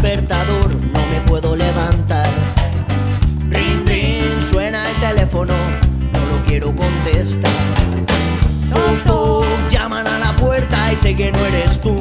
despertador, no me puedo levantar. Ring, ring, suena el teléfono, no lo quiero contestar. Toc, toc, llaman a la puerta y sé que no eres tú.